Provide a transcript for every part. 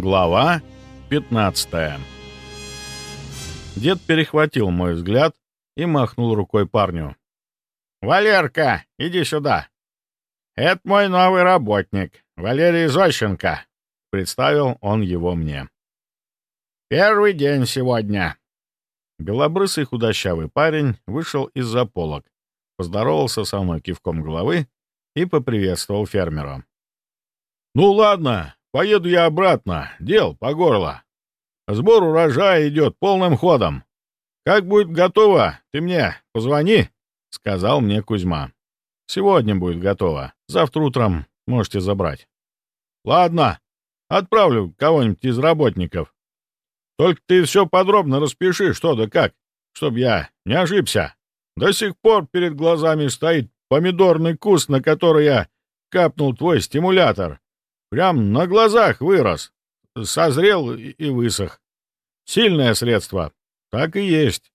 Глава 15 Дед перехватил мой взгляд и махнул рукой парню. «Валерка, иди сюда. Это мой новый работник, Валерий Зощенко», — представил он его мне. «Первый день сегодня». Белобрысый худощавый парень вышел из-за полок, поздоровался со мной кивком головы и поприветствовал фермера. «Ну ладно, поеду я обратно, дел по горло. Сбор урожая идет полным ходом. Как будет готово, ты мне позвони», — сказал мне Кузьма. «Сегодня будет готово, завтра утром можете забрать». «Ладно, отправлю кого-нибудь из работников. Только ты все подробно распиши, что да как, чтобы я не ошибся. До сих пор перед глазами стоит помидорный куст, на который я капнул твой стимулятор. Прям на глазах вырос, созрел и высох. Сильное средство. Так и есть.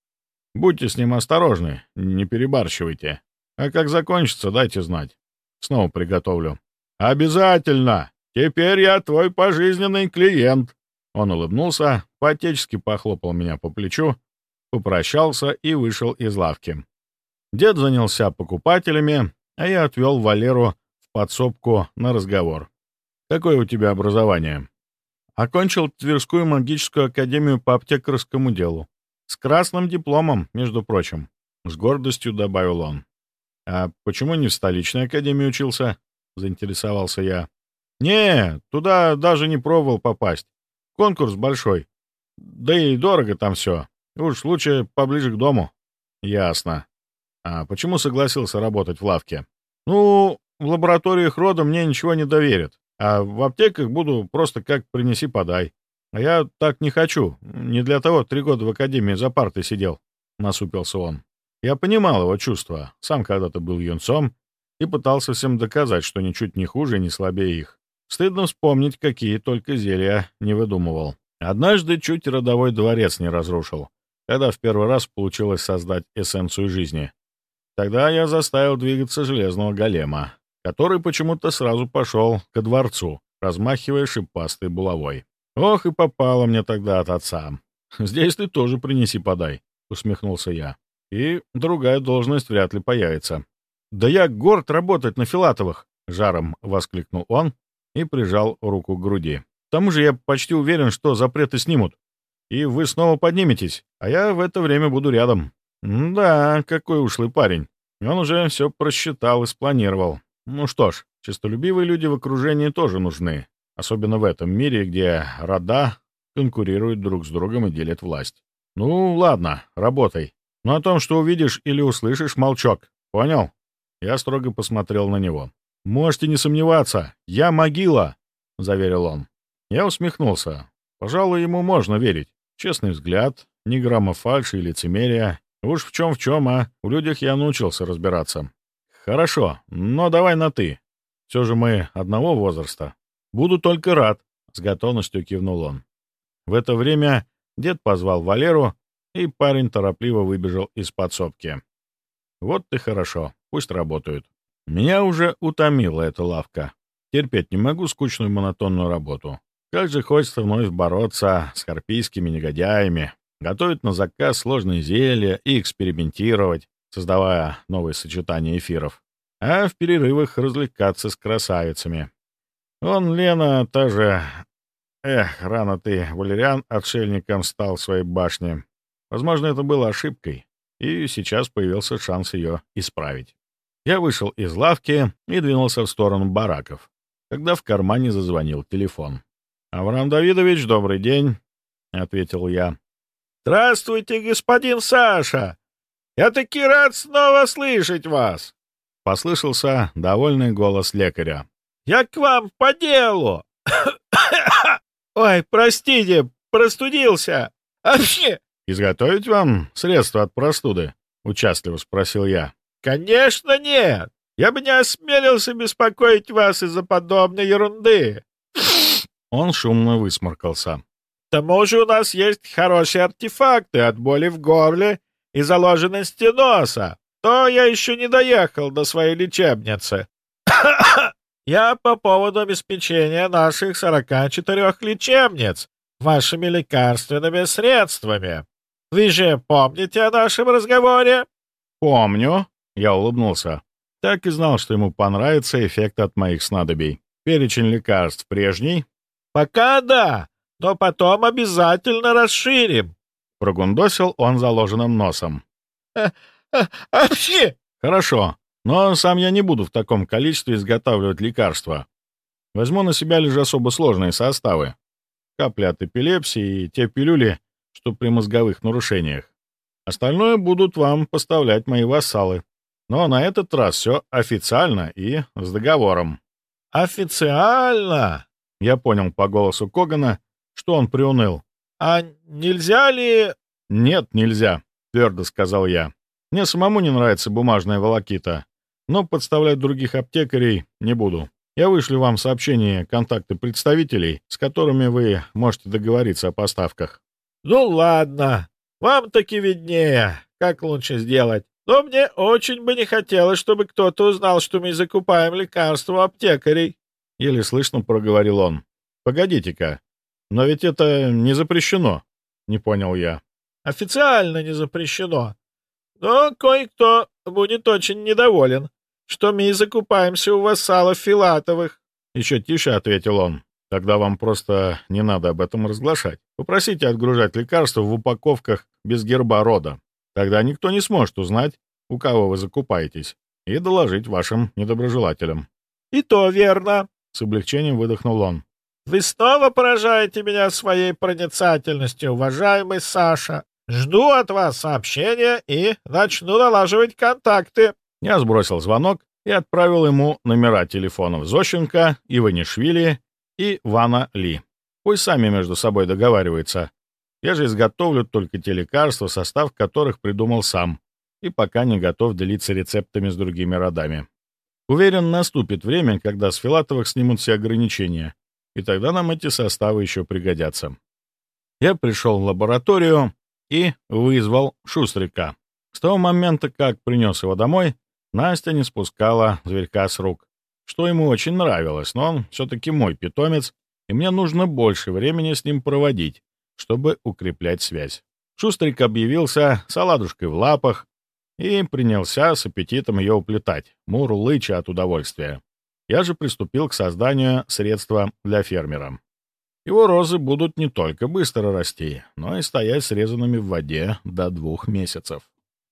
Будьте с ним осторожны, не перебарщивайте. А как закончится, дайте знать. Снова приготовлю. Обязательно! Теперь я твой пожизненный клиент. Он улыбнулся, по-отечески похлопал меня по плечу, попрощался и вышел из лавки. Дед занялся покупателями, а я отвел Валеру в подсобку на разговор. «Какое у тебя образование?» «Окончил Тверскую магическую академию по аптекарскому делу. С красным дипломом, между прочим», — с гордостью добавил он. «А почему не в столичной академии учился?» — заинтересовался я. «Не, туда даже не пробовал попасть. Конкурс большой. Да и дорого там все. Уж лучше поближе к дому». «Ясно. А почему согласился работать в лавке? Ну, в лабораториях рода мне ничего не доверят, а в аптеках буду просто как принеси-подай. А я так не хочу. Не для того три года в академии за партой сидел, — насупился он. Я понимал его чувства, сам когда-то был юнцом и пытался всем доказать, что ничуть не хуже и не слабее их. Стыдно вспомнить, какие только зелья не выдумывал. Однажды чуть родовой дворец не разрушил, когда в первый раз получилось создать эссенцию жизни. Тогда я заставил двигаться железного голема, который почему-то сразу пошел ко дворцу, размахивая шипастой булавой. Ох, и попало мне тогда от отца. «Здесь ты тоже принеси-подай», — усмехнулся я. «И другая должность вряд ли появится». «Да я горд работать на Филатовых!» — жаром воскликнул он и прижал руку к груди. «К тому же я почти уверен, что запреты снимут, и вы снова подниметесь, а я в это время буду рядом». «Да, какой ушлый парень. Он уже все просчитал и спланировал. Ну что ж, честолюбивые люди в окружении тоже нужны, особенно в этом мире, где рода конкурируют друг с другом и делят власть. Ну, ладно, работай. Но о том, что увидишь или услышишь, молчок. Понял?» Я строго посмотрел на него. «Можете не сомневаться, я могила», — заверил он. Я усмехнулся. Пожалуй, ему можно верить. Честный взгляд, ни грамма фальши и лицемерия, Уж в чем в чем, а в людях я научился разбираться. Хорошо, но давай на «ты». Все же мы одного возраста. Буду только рад, — с готовностью кивнул он. В это время дед позвал Валеру, и парень торопливо выбежал из подсобки. Вот ты хорошо, пусть работают. Меня уже утомила эта лавка. Терпеть не могу скучную монотонную работу. Как же хочется вновь бороться с харпийскими негодяями, готовить на заказ сложные зелья и экспериментировать, создавая новые сочетания эфиров, а в перерывах развлекаться с красавицами. Он, Лена, та же... Эх, рано ты, Валериан, отшельником стал своей башне. Возможно, это было ошибкой, и сейчас появился шанс ее исправить. Я вышел из лавки и двинулся в сторону бараков, когда в кармане зазвонил телефон. «Авраам Давидович, добрый день», — ответил я. «Здравствуйте, господин Саша! Я таки рад снова слышать вас!» Послышался довольный голос лекаря. «Я к вам по делу!» «Ой, простите, простудился! Вообще!» «Изготовить вам средства от простуды?» — участливо спросил я. «Конечно нет! Я бы не осмелился беспокоить вас из-за подобной ерунды!» Он шумно высморкался тому же у нас есть хорошие артефакты от боли в горле и заложенности носа. То я еще не доехал до своей лечебницы. я по поводу обеспечения наших 44 лечебниц вашими лекарственными средствами. Вы же помните о нашем разговоре?» «Помню», — я улыбнулся. Так и знал, что ему понравится эффект от моих снадобий. Перечень лекарств прежний? «Пока да, но потом обязательно расширим», — прогундосил он заложенным носом. «А, а, вообще!» «Хорошо, но сам я не буду в таком количестве изготавливать лекарства. Возьму на себя лишь особо сложные составы. Капли от эпилепсии и те пилюли, что при мозговых нарушениях. Остальное будут вам поставлять мои вассалы. Но на этот раз все официально и с договором. «Официально?» Я понял по голосу Когана, что он приуныл. «А нельзя ли...» «Нет, нельзя», — твердо сказал я. «Мне самому не нравится бумажная волокита, но подставлять других аптекарей не буду. Я вышлю вам сообщение контакты представителей, с которыми вы можете договориться о поставках». «Ну ладно, вам таки виднее, как лучше сделать. Но мне очень бы не хотелось, чтобы кто-то узнал, что мы закупаем лекарства у аптекарей. Еле слышно проговорил он. Погодите-ка, но ведь это не запрещено, не понял я. Официально не запрещено. Но кое-кто будет очень недоволен, что мы закупаемся у вассалов Филатовых. Еще тише ответил он. Тогда вам просто не надо об этом разглашать. Попросите отгружать лекарства в упаковках без герба рода. Тогда никто не сможет узнать, у кого вы закупаетесь, и доложить вашим недоброжелателям. — И то верно, — с облегчением выдохнул он. — Вы снова поражаете меня своей проницательностью, уважаемый Саша. Жду от вас сообщения и начну налаживать контакты. Я сбросил звонок и отправил ему номера телефонов Зощенко, Иванишвили и Вана Ли. Пусть сами между собой договариваются, я же изготовлю только те лекарства, состав которых придумал сам, и пока не готов делиться рецептами с другими родами. Уверен, наступит время, когда с Филатовых снимут все ограничения, и тогда нам эти составы еще пригодятся. Я пришел в лабораторию и вызвал Шустрика. С того момента, как принес его домой, Настя не спускала зверька с рук, что ему очень нравилось, но он все-таки мой питомец, и мне нужно больше времени с ним проводить, чтобы укреплять связь. Шустрик объявился с оладушкой в лапах и принялся с аппетитом ее уплетать, мурлыча от удовольствия. Я же приступил к созданию средства для фермера. Его розы будут не только быстро расти, но и стоять срезанными в воде до двух месяцев.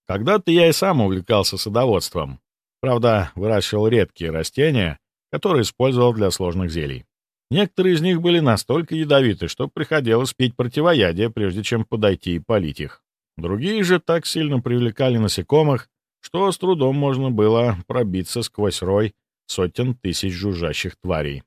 Когда-то я и сам увлекался садоводством. Правда, выращивал редкие растения, которые использовал для сложных зелий. Некоторые из них были настолько ядовиты, что приходилось пить противоядие, прежде чем подойти и полить их. Другие же так сильно привлекали насекомых, что с трудом можно было пробиться сквозь рой сотен тысяч жужжащих тварей.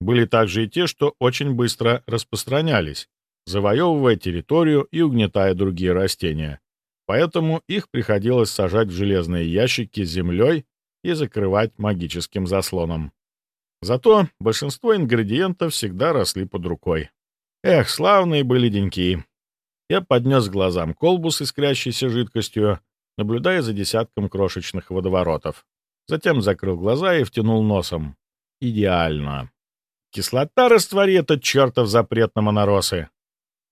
Были также и те, что очень быстро распространялись, завоевывая территорию и угнетая другие растения. Поэтому их приходилось сажать в железные ящики с землей и закрывать магическим заслоном. Зато большинство ингредиентов всегда росли под рукой. Эх, славные были деньки. Я поднес глазам колбу с искрящейся жидкостью, наблюдая за десятком крошечных водоворотов. Затем закрыл глаза и втянул носом. Идеально. Кислота раствори этот чертов запрет на моноросы.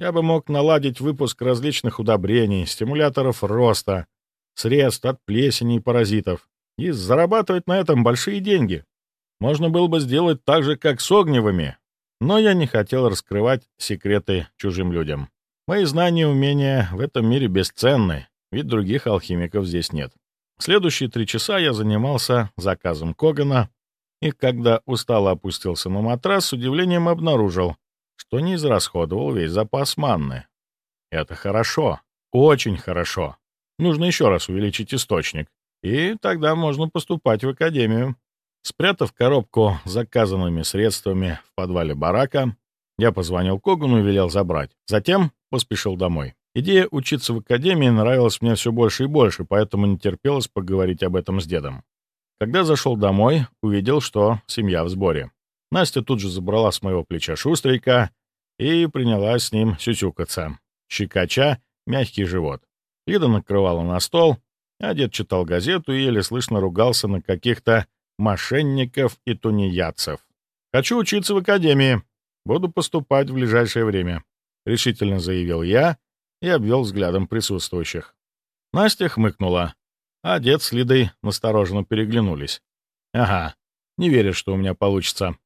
Я бы мог наладить выпуск различных удобрений, стимуляторов роста, средств от плесени и паразитов и зарабатывать на этом большие деньги. Можно было бы сделать так же, как с огневыми, но я не хотел раскрывать секреты чужим людям. Мои знания и умения в этом мире бесценны, ведь других алхимиков здесь нет. Следующие три часа я занимался заказом Когана, и когда устало опустился на матрас, с удивлением обнаружил, что не израсходовал весь запас манны. Это хорошо, очень хорошо. Нужно еще раз увеличить источник, и тогда можно поступать в академию. Спрятав коробку с заказанными средствами в подвале барака, я позвонил Когану и велел забрать. Затем поспешил домой. Идея учиться в академии нравилась мне все больше и больше, поэтому не терпелось поговорить об этом с дедом. Когда зашел домой, увидел, что семья в сборе. Настя тут же забрала с моего плеча шустрика и принялась с ним сюсюкаться, щекоча мягкий живот. Лида накрывала на стол, а дед читал газету и еле слышно ругался на каких-то мошенников и тунеядцев. Хочу учиться в академии. Буду поступать в ближайшее время», — решительно заявил я и обвел взглядом присутствующих. Настя хмыкнула, а дед с Лидой настороженно переглянулись. «Ага, не веришь, что у меня получится.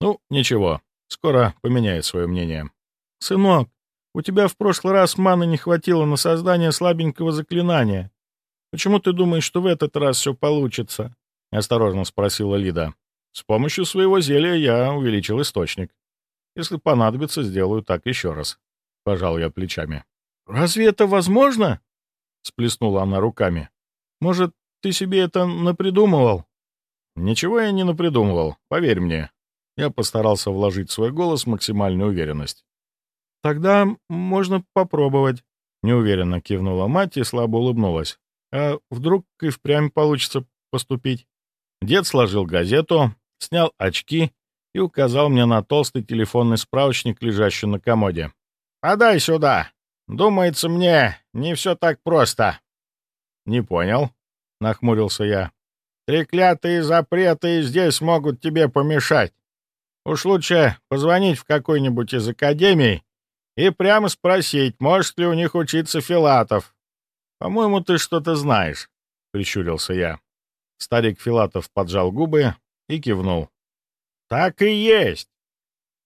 Ну, ничего, скоро поменяет свое мнение». «Сынок, у тебя в прошлый раз маны не хватило на создание слабенького заклинания. Почему ты думаешь, что в этот раз все получится?» — осторожно спросила Лида. «С помощью своего зелья я увеличил источник. Если понадобится, сделаю так еще раз». Пожал я плечами. «Разве это возможно?» — сплеснула она руками. «Может, ты себе это напридумывал?» «Ничего я не напридумывал, поверь мне». Я постарался вложить в свой голос максимальную уверенность. «Тогда можно попробовать», — неуверенно кивнула мать и слабо улыбнулась. «А вдруг и впрямь получится поступить?» Дед сложил газету, снял очки и указал мне на толстый телефонный справочник, лежащий на комоде. «Подай сюда! Думается мне, не все так просто!» «Не понял», — нахмурился я. «Треклятые запреты здесь могут тебе помешать. Уж лучше позвонить в какой-нибудь из академий и прямо спросить, может ли у них учиться Филатов. По-моему, ты что-то знаешь», — прищурился я. Старик Филатов поджал губы и кивнул. «Так и есть.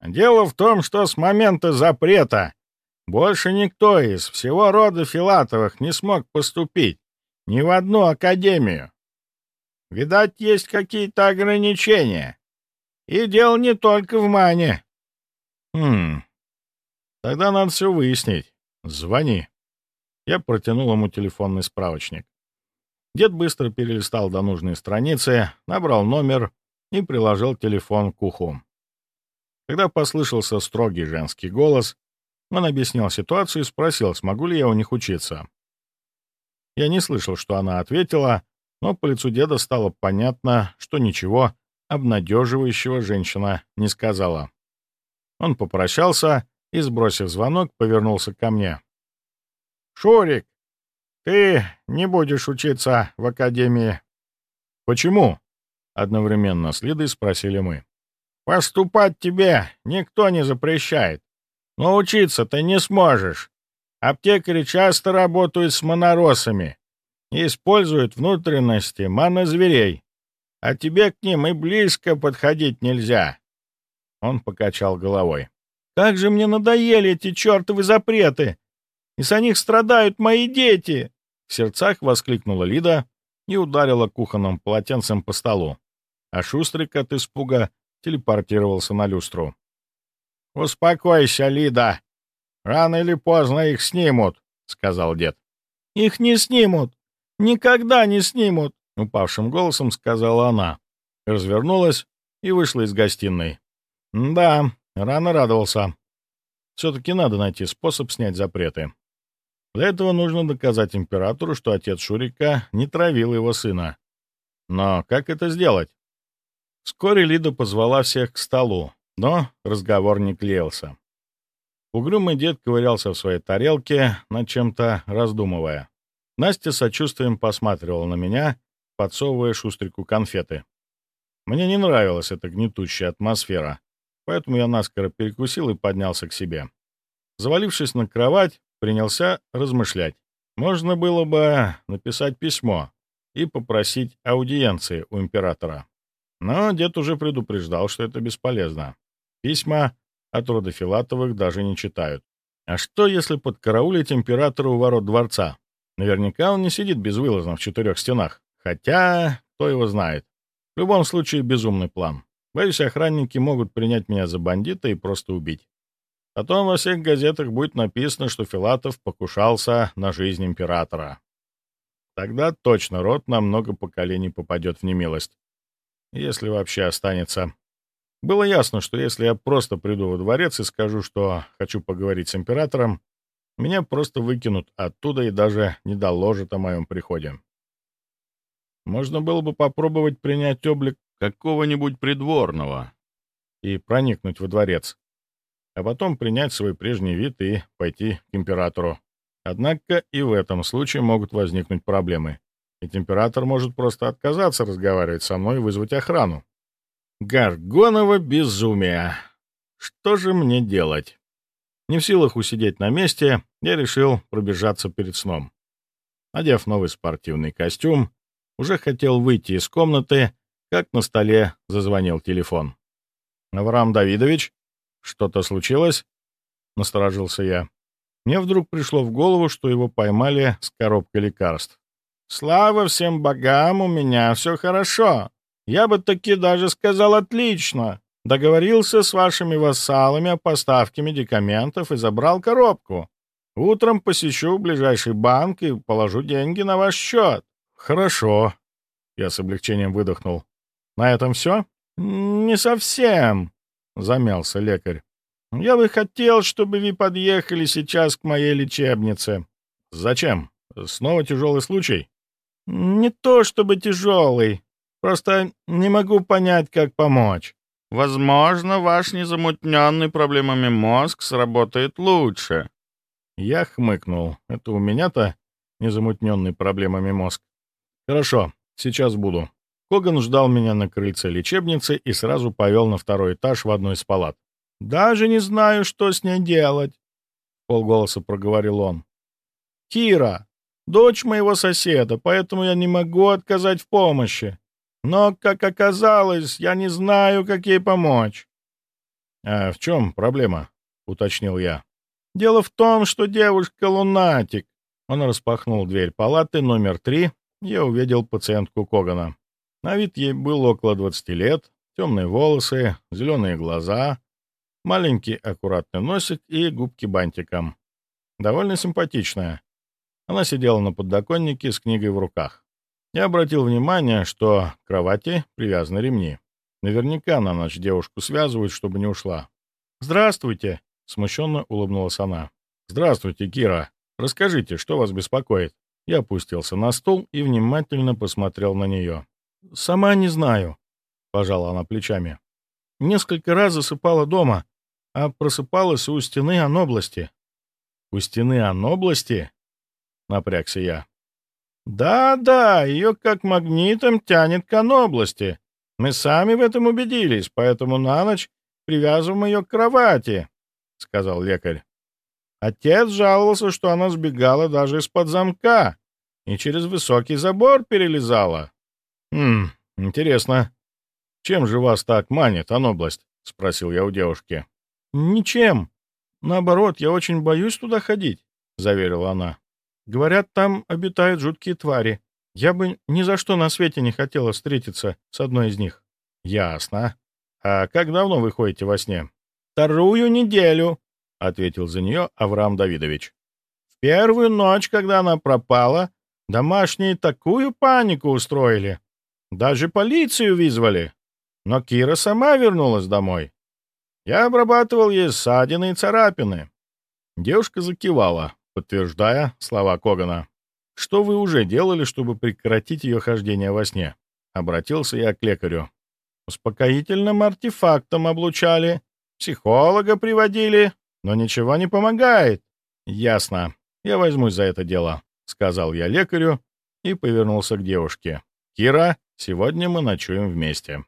Дело в том, что с момента запрета больше никто из всего рода Филатовых не смог поступить ни в одну академию. Видать, есть какие-то ограничения. И дело не только в мане. Хм, тогда надо все выяснить. Звони. Я протянул ему телефонный справочник. Дед быстро перелистал до нужной страницы, набрал номер и приложил телефон к уху. Когда послышался строгий женский голос, он объяснил ситуацию и спросил, смогу ли я у них учиться. Я не слышал, что она ответила, но по лицу деда стало понятно, что ничего обнадеживающего женщина не сказала. Он попрощался и, сбросив звонок, повернулся ко мне. «Шурик, ты не будешь учиться в академии». «Почему?» — одновременно с Лидой спросили мы. «Поступать тебе никто не запрещает, но учиться ты не сможешь. Аптекари часто работают с моноросами и используют внутренности манозверей, а тебе к ним и близко подходить нельзя. Он покачал головой. «Как же мне надоели эти чертовы запреты! И с них страдают мои дети!» В сердцах воскликнула Лида и ударила кухонным полотенцем по столу, а Шустрик от испуга телепортировался на люстру. «Успокойся, Лида!» «Рано или поздно их снимут», — сказал дед. «Их не снимут! Никогда не снимут!» — упавшим голосом сказала она. Развернулась и вышла из гостиной. «Да, рано радовался. Все-таки надо найти способ снять запреты. Для этого нужно доказать императору, что отец Шурика не травил его сына. Но как это сделать? Вскоре Лида позвала всех к столу, но разговор не клеился. Угрюмый дед ковырялся в своей тарелке, над чем-то раздумывая. Настя сочувствием посматривала на меня, подсовывая шустрику конфеты. Мне не нравилась эта гнетущая атмосфера, поэтому я наскоро перекусил и поднялся к себе. Завалившись на кровать, принялся размышлять. Можно было бы написать письмо и попросить аудиенции у императора. Но дед уже предупреждал, что это бесполезно. Письма от рода Филатовых даже не читают. А что, если подкараулить императора у ворот дворца? Наверняка он не сидит безвылазно в четырех стенах. Хотя, кто его знает. В любом случае, безумный план. Боюсь, охранники могут принять меня за бандита и просто убить. Потом во всех газетах будет написано, что Филатов покушался на жизнь императора. Тогда точно род на много поколений попадет в немилость. Если вообще останется. Было ясно, что если я просто приду во дворец и скажу, что хочу поговорить с императором, меня просто выкинут оттуда и даже не доложат о моем приходе. Можно было бы попробовать принять облик какого-нибудь придворного и проникнуть во дворец, а потом принять свой прежний вид и пойти к императору. Однако и в этом случае могут возникнуть проблемы. Ведь император может просто отказаться разговаривать со мной и вызвать охрану. Гаргоново безумие. Что же мне делать? Не в силах усидеть на месте, я решил пробежаться перед сном. Надев новый спортивный костюм, уже хотел выйти из комнаты, как на столе зазвонил телефон. «Авраам Давидович, что-то случилось?» — насторожился я. Мне вдруг пришло в голову, что его поймали с коробкой лекарств. «Слава всем богам, у меня все хорошо. Я бы таки даже сказал отлично. Договорился с вашими вассалами о поставке медикаментов и забрал коробку. Утром посещу ближайший банк и положу деньги на ваш счет». «Хорошо», — я с облегчением выдохнул. «На этом все?» «Не совсем», — замялся лекарь. «Я бы хотел, чтобы вы подъехали сейчас к моей лечебнице». «Зачем? Снова тяжелый случай?» «Не то чтобы тяжелый. Просто не могу понять, как помочь. Возможно, ваш незамутненный проблемами мозг сработает лучше». Я хмыкнул. Это у меня-то незамутненный проблемами мозг. «Хорошо, сейчас буду». Коган ждал меня на крыльце лечебницы и сразу повел на второй этаж в одну из палат. «Даже не знаю, что с ней делать», — полголоса проговорил он. «Кира, дочь моего соседа, поэтому я не могу отказать в помощи. Но, как оказалось, я не знаю, как ей помочь». «А в чем проблема?» — уточнил я. «Дело в том, что девушка лунатик». Он распахнул дверь палаты номер три, я увидел пациентку Когана. На вид ей было около 20 лет, темные волосы, зеленые глаза, маленький аккуратный носик и губки бантиком. Довольно симпатичная. Она сидела на подоконнике с книгой в руках. Я обратил внимание, что к кровати привязаны ремни. Наверняка на ночь девушку связывают, чтобы не ушла. «Здравствуйте!» — смущенно улыбнулась она. «Здравствуйте, Кира. Расскажите, что вас беспокоит?» Я опустился на стул и внимательно посмотрел на нее. «Сама не знаю», — пожала она плечами. «Несколько раз засыпала дома, а просыпалась у стены Анобласти». «У стены Анобласти?» — напрягся я. «Да-да, ее как магнитом тянет к Анобласти. Мы сами в этом убедились, поэтому на ночь привязываем ее к кровати», — сказал лекарь. Отец жаловался, что она сбегала даже из-под замка и через высокий забор перелезала. «Хм, интересно. Чем же вас так манит, Анобласть?» — спросил я у девушки. «Ничем. Наоборот, я очень боюсь туда ходить», — заверила она. «Говорят, там обитают жуткие твари. Я бы ни за что на свете не хотела встретиться с одной из них». «Ясно. А как давно вы ходите во сне?» «Вторую неделю», — ответил за нее Авраам Давидович. «В первую ночь, когда она пропала, домашние такую панику устроили. Даже полицию вызвали. Но Кира сама вернулась домой. Я обрабатывал ей ссадины и царапины. Девушка закивала, подтверждая слова Когана. «Что вы уже делали, чтобы прекратить ее хождение во сне?» Обратился я к лекарю. «Успокоительным артефактом облучали, психолога приводили, но ничего не помогает». «Ясно. Я возьмусь за это дело», — сказал я лекарю и повернулся к девушке. «Кира, Сегодня мы ночуем вместе.